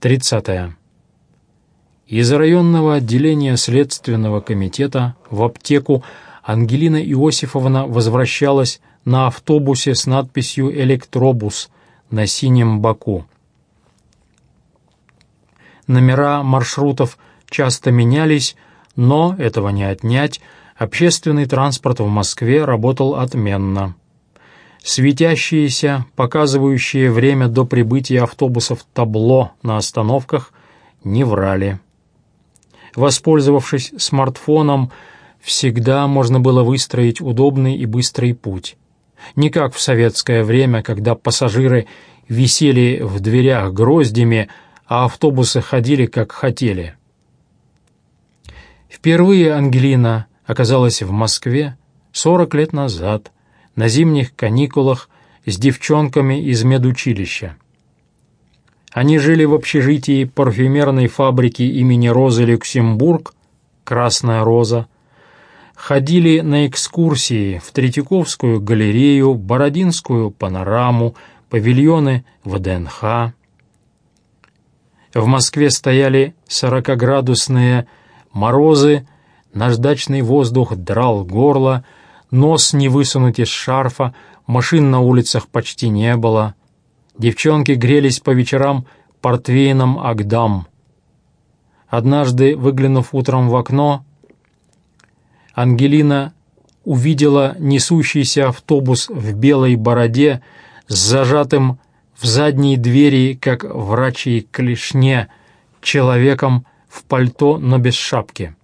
30. Из районного отделения Следственного комитета в аптеку Ангелина Иосифовна возвращалась на автобусе с надписью «Электробус» на синем боку. Номера маршрутов часто менялись, но, этого не отнять, общественный транспорт в Москве работал отменно. Светящиеся, показывающие время до прибытия автобусов табло на остановках не врали. Воспользовавшись смартфоном, всегда можно было выстроить удобный и быстрый путь. Не как в советское время, когда пассажиры висели в дверях гроздями, а автобусы ходили как хотели. Впервые Ангелина оказалась в Москве 40 лет назад, на зимних каникулах с девчонками из медучилища. Они жили в общежитии парфюмерной фабрики имени Розы Люксембург, «Красная роза», ходили на экскурсии в Третьяковскую галерею, Бородинскую панораму, павильоны ВДНХ. В Москве стояли сорокоградусные морозы, наждачный воздух драл горло, нос не высунуть из шарфа, машин на улицах почти не было. Девчонки грелись по вечерам портвейном Агдам. Однажды, выглянув утром в окно, Ангелина увидела несущийся автобус в белой бороде с зажатым в задней двери, как врачей клешне, человеком в пальто, но без шапки.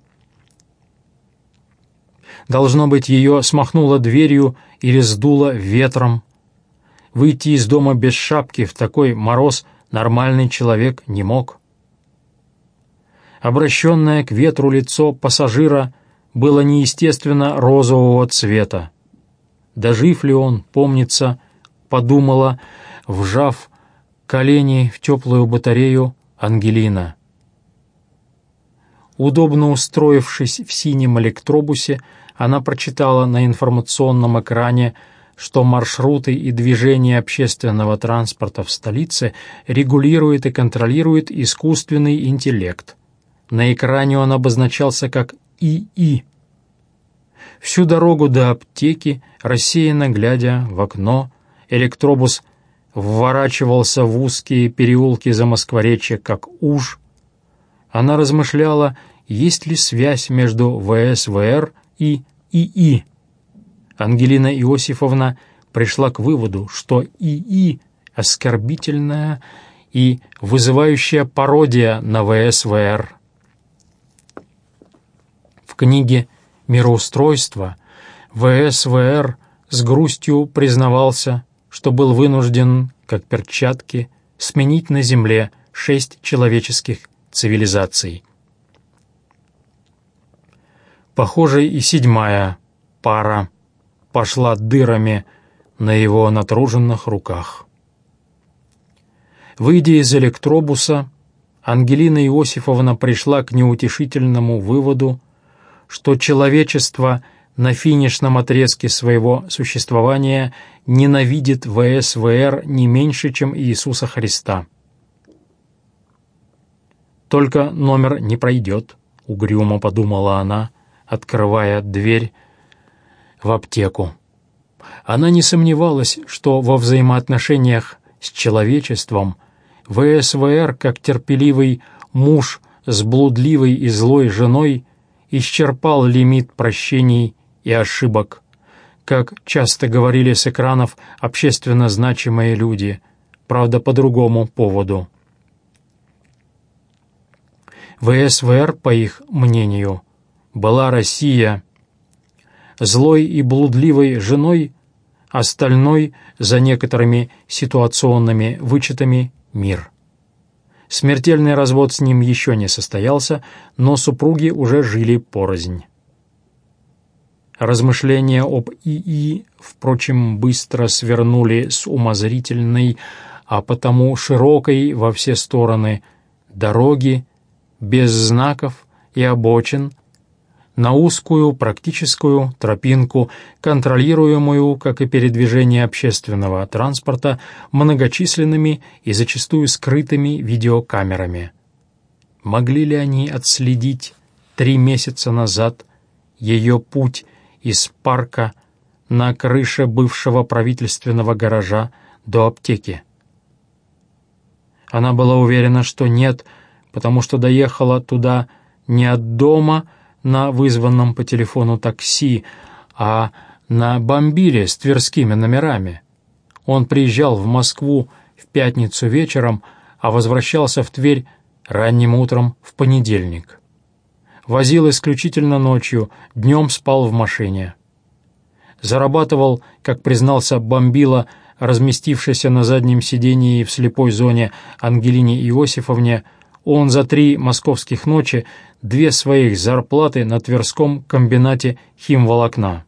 Должно быть, ее смахнуло дверью или сдуло ветром. Выйти из дома без шапки в такой мороз нормальный человек не мог. Обращенное к ветру лицо пассажира было неестественно розового цвета. Дожив ли он, помнится, подумала, вжав колени в теплую батарею Ангелина. Удобно устроившись в синем электробусе, она прочитала на информационном экране, что маршруты и движение общественного транспорта в столице регулирует и контролирует искусственный интеллект. На экране он обозначался как ИИ. Всю дорогу до аптеки, рассеянно глядя в окно, электробус вворачивался в узкие переулки за Москворечье, как уж. Она размышляла, есть ли связь между ВСВР и ИИ. Ангелина Иосифовна пришла к выводу, что ИИ — оскорбительная и вызывающая пародия на ВСВР. В книге «Мироустройство» ВСВР с грустью признавался, что был вынужден, как перчатки, сменить на Земле шесть человеческих цивилизаций. Похоже, и седьмая пара пошла дырами на его натруженных руках. Выйдя из электробуса, Ангелина Иосифовна пришла к неутешительному выводу, что человечество на финишном отрезке своего существования ненавидит ВСВР не меньше, чем Иисуса Христа. «Только номер не пройдет», — угрюмо подумала она, открывая дверь в аптеку. Она не сомневалась, что во взаимоотношениях с человечеством ВСВР, как терпеливый муж с блудливой и злой женой, исчерпал лимит прощений и ошибок, как часто говорили с экранов общественно значимые люди, правда, по другому поводу. ВСВР, по их мнению, была Россия злой и блудливой женой, остальной, за некоторыми ситуационными вычетами, мир. Смертельный развод с ним еще не состоялся, но супруги уже жили порознь. Размышления об ИИ, впрочем, быстро свернули с умозрительной, а потому широкой во все стороны дороги, без знаков и обочин, на узкую практическую тропинку, контролируемую, как и передвижение общественного транспорта, многочисленными и зачастую скрытыми видеокамерами. Могли ли они отследить три месяца назад ее путь из парка на крыше бывшего правительственного гаража до аптеки? Она была уверена, что нет, потому что доехала туда не от дома, на вызванном по телефону такси, а на бомбиле с тверскими номерами. Он приезжал в Москву в пятницу вечером, а возвращался в Тверь ранним утром в понедельник. Возил исключительно ночью, днем спал в машине. Зарабатывал, как признался бомбила, разместившийся на заднем сидении в слепой зоне Ангелине Иосифовне, он за три московских ночи две своих зарплаты на Тверском комбинате химволокна.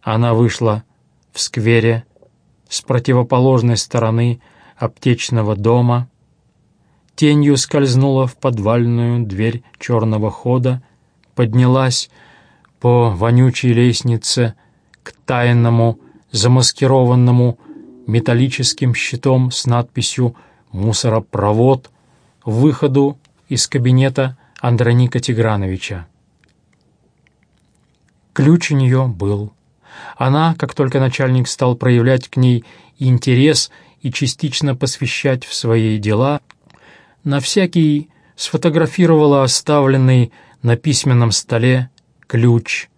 Она вышла в сквере с противоположной стороны аптечного дома, тенью скользнула в подвальную дверь черного хода, поднялась по вонючей лестнице к тайному, замаскированному металлическим щитом с надписью «Мусоропровод» выходу из кабинета Андроника Тиграновича. Ключ у нее был. Она, как только начальник стал проявлять к ней интерес и частично посвящать в свои дела, на всякий сфотографировала оставленный на письменном столе ключ,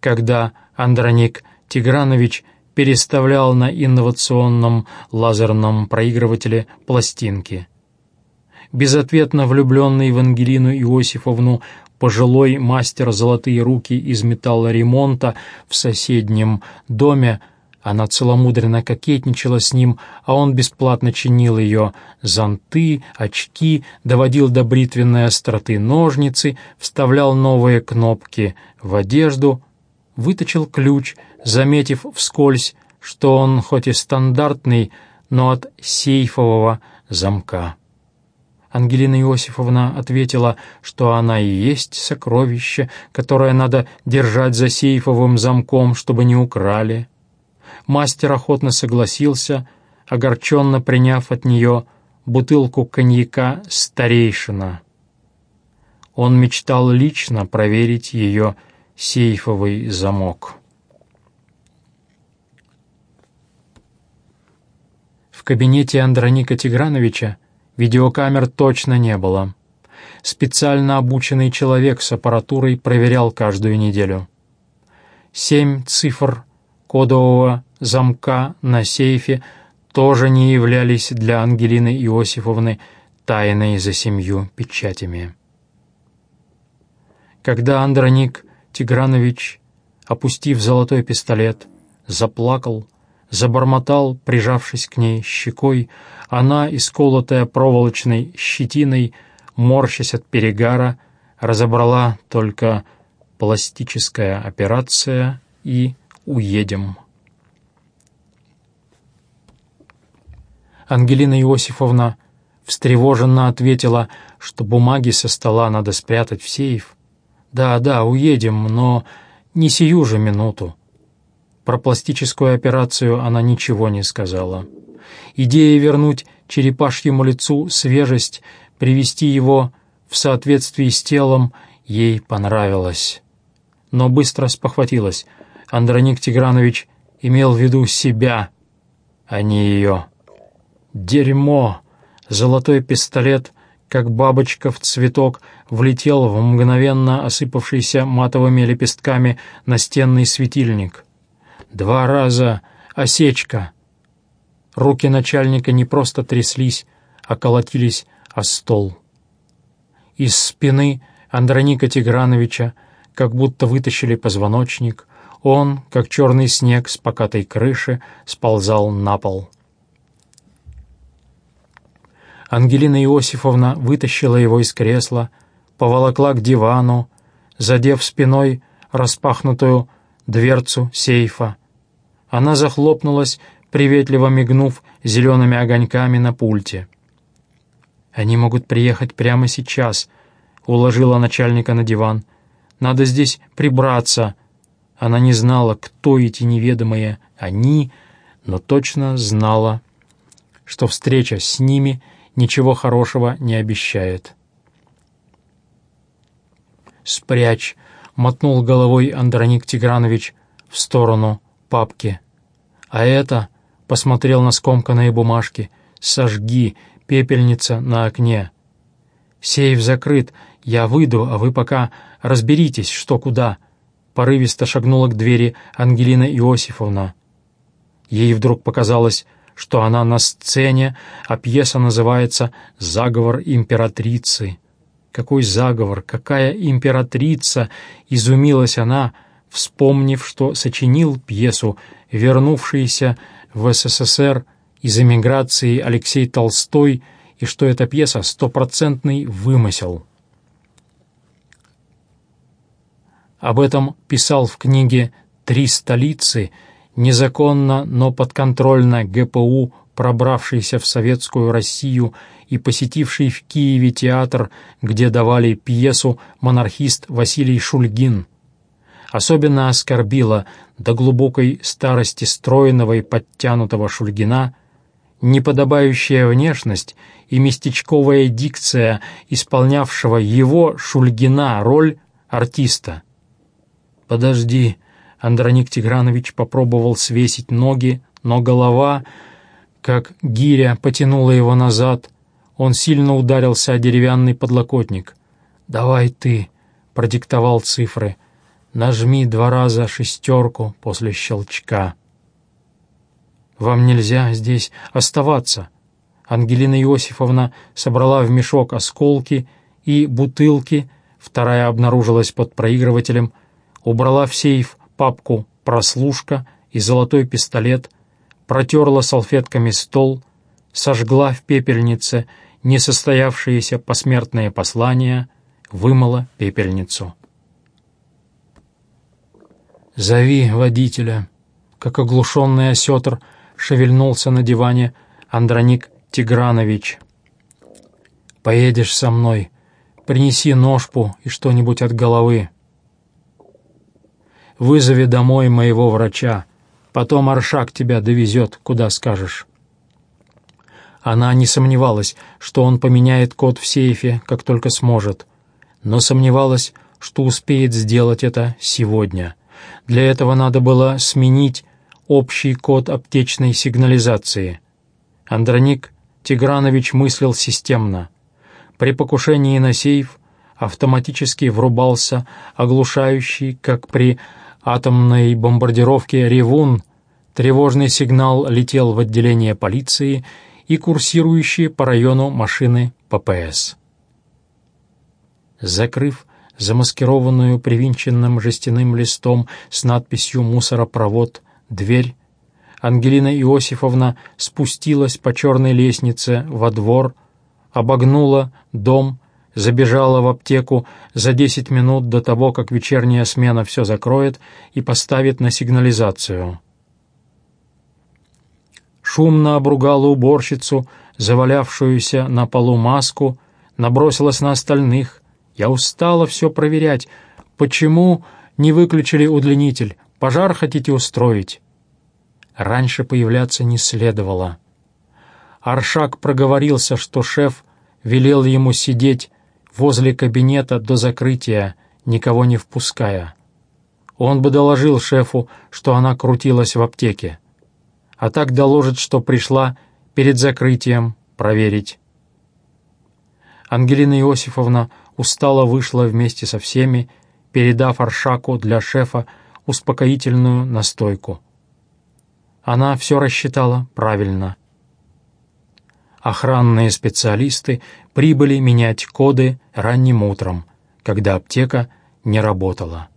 когда Андроник Тигранович переставлял на инновационном лазерном проигрывателе пластинки — безответно влюбленный в Ангелину Иосифовну пожилой мастер «Золотые руки» из металлоремонта в соседнем доме, она целомудренно кокетничала с ним, а он бесплатно чинил ее зонты, очки, доводил до бритвенной остроты ножницы, вставлял новые кнопки в одежду, выточил ключ, заметив вскользь, что он хоть и стандартный, но от сейфового замка. Ангелина Иосифовна ответила, что она и есть сокровище, которое надо держать за сейфовым замком, чтобы не украли. Мастер охотно согласился, огорченно приняв от нее бутылку коньяка «Старейшина». Он мечтал лично проверить ее сейфовый замок. В кабинете Андроника Тиграновича Видеокамер точно не было. Специально обученный человек с аппаратурой проверял каждую неделю. Семь цифр кодового замка на сейфе тоже не являлись для Ангелины Иосифовны тайной за семью печатями. Когда Андроник Тигранович, опустив золотой пистолет, заплакал, забормотал, прижавшись к ней щекой, она, исколотая проволочной щетиной, морщась от перегара, разобрала только пластическая операция и уедем. Ангелина Иосифовна встревоженно ответила, что бумаги со стола надо спрятать в сейф. «Да, да, уедем, но не сию же минуту». Про пластическую операцию она ничего не сказала. Идея вернуть черепашьему лицу свежесть, привести его в соответствии с телом, ей понравилась. Но быстро спохватилась. Андроник Тигранович имел в виду себя, а не ее. Дерьмо! Золотой пистолет, как бабочка в цветок, влетел в мгновенно осыпавшийся матовыми лепестками настенный светильник. Два раза осечка — Руки начальника не просто тряслись, а колотились о стол. Из спины Андроника Тиграновича как будто вытащили позвоночник. Он, как черный снег с покатой крыши, сползал на пол. Ангелина Иосифовна вытащила его из кресла, поволокла к дивану, задев спиной распахнутую дверцу сейфа. Она захлопнулась приветливо мигнув зелеными огоньками на пульте. «Они могут приехать прямо сейчас», уложила начальника на диван. «Надо здесь прибраться». Она не знала, кто эти неведомые «они», но точно знала, что встреча с ними ничего хорошего не обещает. «Спрячь!» — мотнул головой Андроник Тигранович в сторону папки. «А это...» — посмотрел на скомканные бумажки. «Сожги! Пепельница на окне!» «Сейф закрыт. Я выйду, а вы пока разберитесь, что куда!» Порывисто шагнула к двери Ангелина Иосифовна. Ей вдруг показалось, что она на сцене, а пьеса называется «Заговор императрицы». Какой заговор, какая императрица! Изумилась она, вспомнив, что сочинил пьесу, вернувшийся в СССР из эмиграции Алексей Толстой, и что эта пьеса — стопроцентный вымысел. Об этом писал в книге «Три столицы» незаконно, но подконтрольно ГПУ, пробравшийся в советскую Россию и посетивший в Киеве театр, где давали пьесу монархист Василий Шульгин. Особенно оскорбила до глубокой старости стройного и подтянутого Шульгина неподобающая внешность и местечковая дикция исполнявшего его, Шульгина, роль артиста. «Подожди», — Андроник Тигранович попробовал свесить ноги, но голова, как гиря, потянула его назад, он сильно ударился о деревянный подлокотник. «Давай ты», — продиктовал цифры. «Нажми два раза шестерку после щелчка». «Вам нельзя здесь оставаться». Ангелина Иосифовна собрала в мешок осколки и бутылки, вторая обнаружилась под проигрывателем, убрала в сейф папку «Прослушка» и золотой пистолет, протерла салфетками стол, сожгла в пепельнице — несостоявшиеся посмертные послания, вымыла пепельницу. «Зови водителя», — как оглушенный осетр шевельнулся на диване Андроник Тигранович. «Поедешь со мной, принеси ножпу и что-нибудь от головы. Вызови домой моего врача, потом Аршак тебя довезет, куда скажешь». Она не сомневалась, что он поменяет код в сейфе, как только сможет, но сомневалась, что успеет сделать это сегодня. Для этого надо было сменить общий код аптечной сигнализации. Андроник Тигранович мыслил системно. При покушении на сейф автоматически врубался оглушающий, как при атомной бомбардировке, ревун. Тревожный сигнал летел в отделение полиции и курсирующие по району машины ППС. Закрыв замаскированную привинченным жестяным листом с надписью «Мусоропровод» дверь, Ангелина Иосифовна спустилась по черной лестнице во двор, обогнула дом, забежала в аптеку за десять минут до того, как вечерняя смена все закроет и поставит на сигнализацию шумно обругала уборщицу, завалявшуюся на полу маску, набросилась на остальных. Я устала все проверять. Почему не выключили удлинитель? Пожар хотите устроить? Раньше появляться не следовало. Аршак проговорился, что шеф велел ему сидеть возле кабинета до закрытия, никого не впуская. Он бы доложил шефу, что она крутилась в аптеке а так доложит, что пришла перед закрытием проверить. Ангелина Иосифовна устало вышла вместе со всеми, передав Аршаку для шефа успокоительную настойку. Она все рассчитала правильно. Охранные специалисты прибыли менять коды ранним утром, когда аптека не работала.